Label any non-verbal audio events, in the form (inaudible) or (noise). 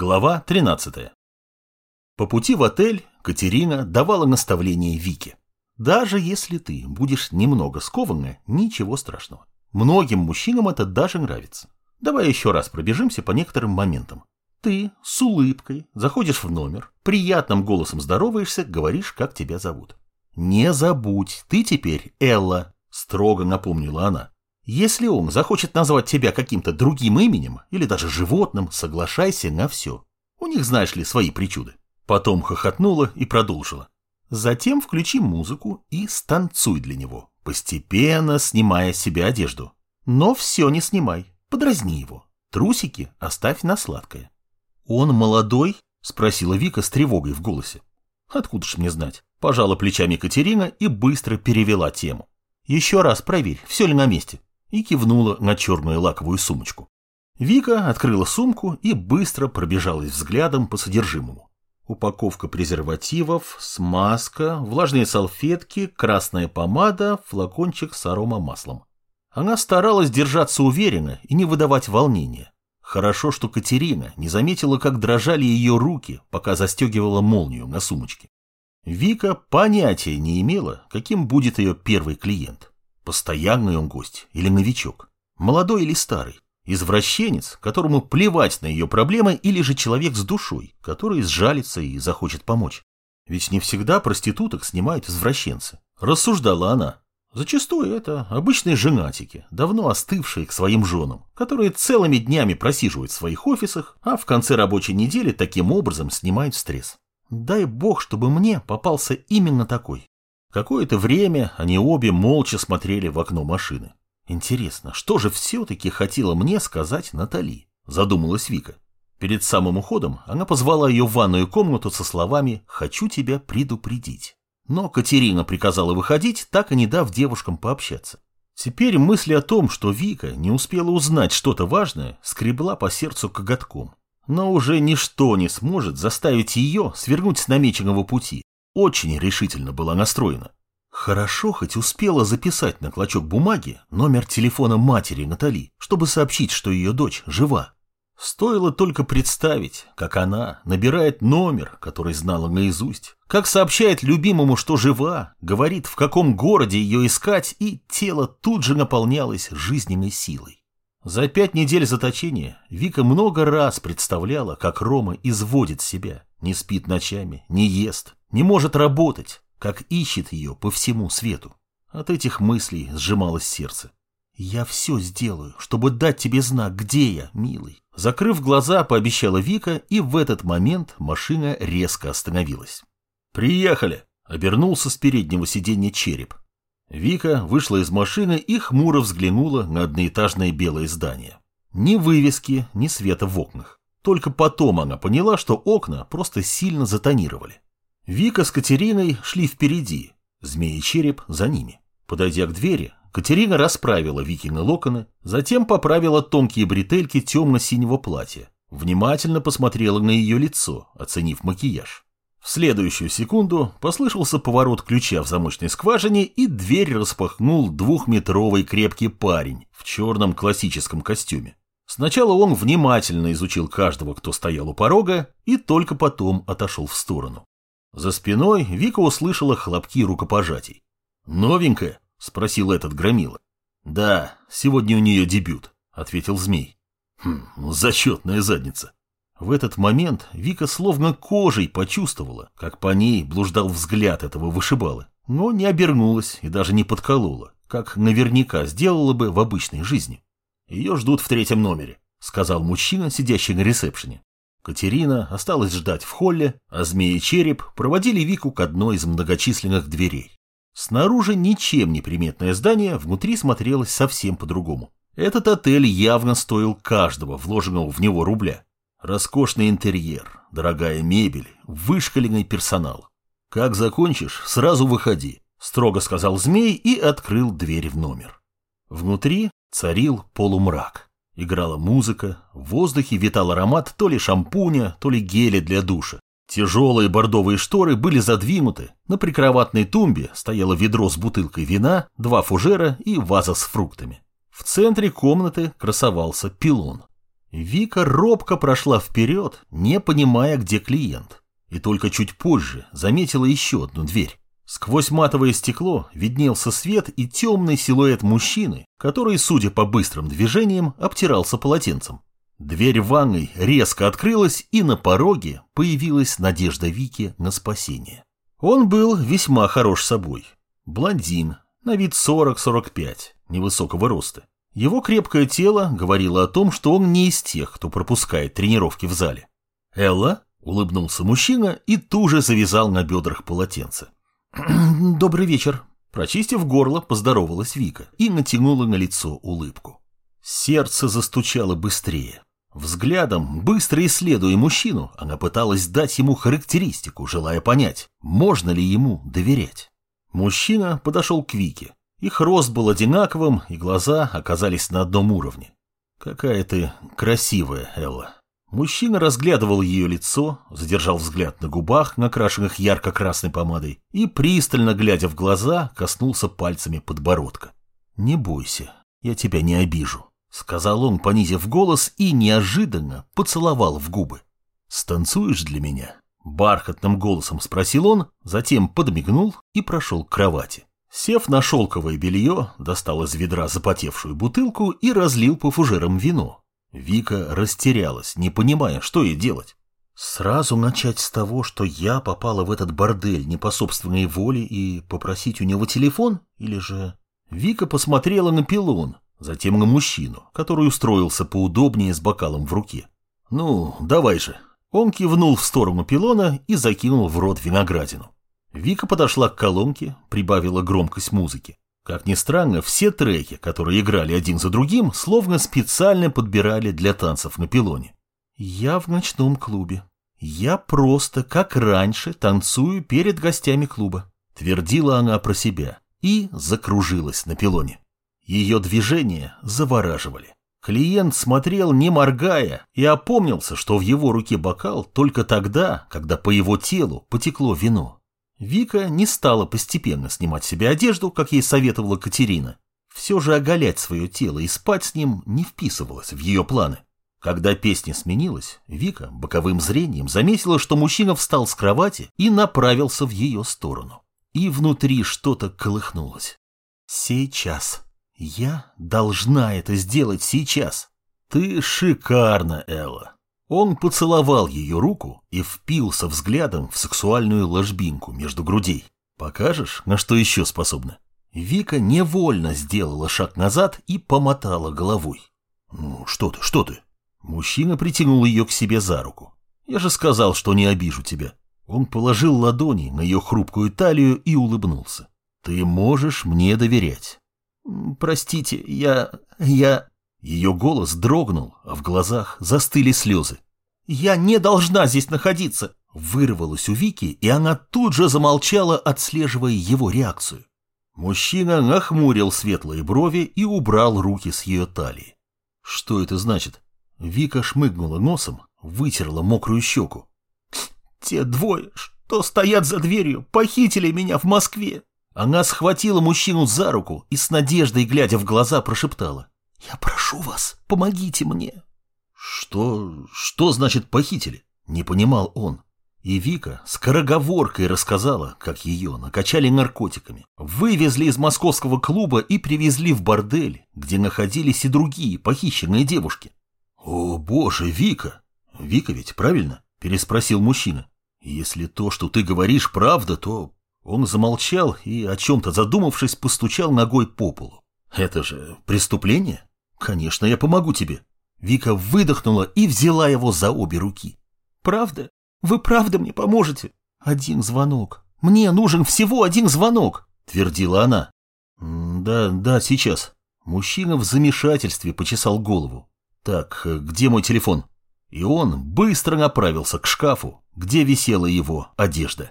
Глава 13. По пути в отель Катерина давала наставление Вике. Даже если ты будешь немного скованная, ничего страшного. Многим мужчинам это даже нравится. Давай еще раз пробежимся по некоторым моментам. Ты с улыбкой заходишь в номер, приятным голосом здороваешься, говоришь, как тебя зовут. Не забудь, ты теперь Элла, строго напомнила она. Если он захочет назвать тебя каким-то другим именем или даже животным, соглашайся на все. У них, знаешь ли, свои причуды. Потом хохотнула и продолжила. Затем включи музыку и станцуй для него, постепенно снимая с себя одежду. Но все не снимай, подразни его. Трусики оставь на сладкое. Он молодой? Спросила Вика с тревогой в голосе. Откуда ж мне знать? Пожала плечами Катерина и быстро перевела тему. Еще раз проверь, все ли на месте и кивнула на черную лаковую сумочку. Вика открыла сумку и быстро пробежалась взглядом по содержимому. Упаковка презервативов, смазка, влажные салфетки, красная помада, флакончик с аромамаслом. Она старалась держаться уверенно и не выдавать волнения. Хорошо, что Катерина не заметила, как дрожали ее руки, пока застегивала молнию на сумочке. Вика понятия не имела, каким будет ее первый клиент. Постоянный он гость или новичок? Молодой или старый? Извращенец, которому плевать на ее проблемы, или же человек с душой, который сжалится и захочет помочь? Ведь не всегда проституток снимают извращенцы. Рассуждала она. Зачастую это обычные женатики, давно остывшие к своим женам, которые целыми днями просиживают в своих офисах, а в конце рабочей недели таким образом снимают стресс. Дай бог, чтобы мне попался именно такой. Какое-то время они обе молча смотрели в окно машины. Интересно, что же все-таки хотела мне сказать Натали? Задумалась Вика. Перед самым уходом она позвала ее в ванную комнату со словами «хочу тебя предупредить». Но Катерина приказала выходить, так и не дав девушкам пообщаться. Теперь мысли о том, что Вика не успела узнать что-то важное, скребла по сердцу коготком. Но уже ничто не сможет заставить ее свернуть с намеченного пути, очень решительно была настроена. Хорошо хоть успела записать на клочок бумаги номер телефона матери Натали, чтобы сообщить, что ее дочь жива. Стоило только представить, как она набирает номер, который знала наизусть, как сообщает любимому, что жива, говорит, в каком городе ее искать, и тело тут же наполнялось жизненной силой. За пять недель заточения Вика много раз представляла, как Рома изводит себя, не спит ночами, не ест, не может работать, как ищет ее по всему свету. От этих мыслей сжималось сердце. «Я все сделаю, чтобы дать тебе знак, где я, милый». Закрыв глаза, пообещала Вика, и в этот момент машина резко остановилась. «Приехали!» — обернулся с переднего сиденья череп. Вика вышла из машины и хмуро взглянула на одноэтажное белое здание. Ни вывески, ни света в окнах. Только потом она поняла, что окна просто сильно затонировали. Вика с Катериной шли впереди, змеи череп за ними. Подойдя к двери, Катерина расправила Викины локоны, затем поправила тонкие бретельки темно-синего платья, внимательно посмотрела на ее лицо, оценив макияж. В следующую секунду послышался поворот ключа в замочной скважине, и дверь распахнул двухметровый крепкий парень в черном классическом костюме. Сначала он внимательно изучил каждого, кто стоял у порога, и только потом отошел в сторону. За спиной Вика услышала хлопки рукопожатий. «Новенькая?» — спросил этот громила. «Да, сегодня у нее дебют», — ответил змей. «Хм, ну, зачетная задница». В этот момент Вика словно кожей почувствовала, как по ней блуждал взгляд этого вышибалы, но не обернулась и даже не подколола, как наверняка сделала бы в обычной жизни. «Ее ждут в третьем номере», — сказал мужчина, сидящий на ресепшене. Катерина осталась ждать в холле, а змеи и череп проводили Вику к одной из многочисленных дверей. Снаружи ничем не приметное здание, внутри смотрелось совсем по-другому. Этот отель явно стоил каждого вложенного в него рубля. Роскошный интерьер, дорогая мебель, вышкаленный персонал. «Как закончишь, сразу выходи», — строго сказал змей и открыл дверь в номер. Внутри царил полумрак. Играла музыка, в воздухе витал аромат то ли шампуня, то ли геля для душа. Тяжелые бордовые шторы были задвинуты, на прикроватной тумбе стояло ведро с бутылкой вина, два фужера и ваза с фруктами. В центре комнаты красовался пилон. Вика робко прошла вперед, не понимая, где клиент. И только чуть позже заметила еще одну дверь. Сквозь матовое стекло виднелся свет и темный силуэт мужчины, который, судя по быстрым движениям, обтирался полотенцем. Дверь ванной резко открылась, и на пороге появилась надежда Вики на спасение. Он был весьма хорош собой. Блондин, на вид 40-45, невысокого роста. Его крепкое тело говорило о том, что он не из тех, кто пропускает тренировки в зале. «Элла?» – улыбнулся мужчина и тут завязал на бедрах полотенце. (clears throat) «Добрый вечер», – прочистив горло, поздоровалась Вика и натянула на лицо улыбку. Сердце застучало быстрее. Взглядом, быстро исследуя мужчину, она пыталась дать ему характеристику, желая понять, можно ли ему доверять. Мужчина подошел к Вике. Их рост был одинаковым, и глаза оказались на одном уровне. «Какая ты красивая, Элла». Мужчина разглядывал ее лицо, задержал взгляд на губах, накрашенных ярко-красной помадой, и, пристально глядя в глаза, коснулся пальцами подбородка. «Не бойся, я тебя не обижу». — сказал он, понизив голос, и неожиданно поцеловал в губы. «Станцуешь для меня?» — бархатным голосом спросил он, затем подмигнул и прошел к кровати. Сев на шелковое белье, достал из ведра запотевшую бутылку и разлил по фужерам вино. Вика растерялась, не понимая, что ей делать. Сразу начать с того, что я попала в этот бордель не по собственной воле и попросить у него телефон, или же... Вика посмотрела на пилон, затем на мужчину, который устроился поудобнее с бокалом в руке. «Ну, давай же». Он кивнул в сторону пилона и закинул в рот виноградину. Вика подошла к колонке, прибавила громкость музыки. Как ни странно, все треки, которые играли один за другим, словно специально подбирали для танцев на пилоне. «Я в ночном клубе. Я просто, как раньше, танцую перед гостями клуба», твердила она про себя и закружилась на пилоне. Ее движения завораживали. Клиент смотрел не моргая и опомнился, что в его руке бокал только тогда, когда по его телу потекло вино. Вика не стала постепенно снимать себе одежду, как ей советовала Катерина. Все же оголять свое тело и спать с ним не вписывалось в ее планы. Когда песня сменилась, Вика боковым зрением заметила, что мужчина встал с кровати и направился в ее сторону. И внутри что-то колыхнулось. Сейчас. Я должна это сделать сейчас. Ты шикарна, Элла. Он поцеловал ее руку и впился взглядом в сексуальную ложбинку между грудей. Покажешь, на что еще способна? Вика невольно сделала шаг назад и помотала головой. «Ну, что ты, что ты?» Мужчина притянул ее к себе за руку. «Я же сказал, что не обижу тебя». Он положил ладони на ее хрупкую талию и улыбнулся. «Ты можешь мне доверять. «Простите, я... я...» Ее голос дрогнул, а в глазах застыли слезы. «Я не должна здесь находиться!» Вырвалась у Вики, и она тут же замолчала, отслеживая его реакцию. Мужчина нахмурил светлые брови и убрал руки с ее талии. «Что это значит?» Вика шмыгнула носом, вытерла мокрую щеку. «Те двое, что стоят за дверью, похитили меня в Москве!» Она схватила мужчину за руку и с надеждой, глядя в глаза, прошептала. «Я прошу вас, помогите мне». «Что... что значит похитили?» Не понимал он. И Вика скороговоркой рассказала, как ее накачали наркотиками, вывезли из московского клуба и привезли в бордель, где находились и другие похищенные девушки. «О, боже, Вика! Вика ведь, правильно?» – переспросил мужчина. «Если то, что ты говоришь, правда, то он замолчал и, о чем-то задумавшись, постучал ногой по полу. «Это же преступление? Конечно, я помогу тебе». Вика выдохнула и взяла его за обе руки. «Правда? Вы правда мне поможете? Один звонок. Мне нужен всего один звонок», — твердила она. «Да, да, сейчас». Мужчина в замешательстве почесал голову. «Так, где мой телефон?» И он быстро направился к шкафу, где висела его одежда.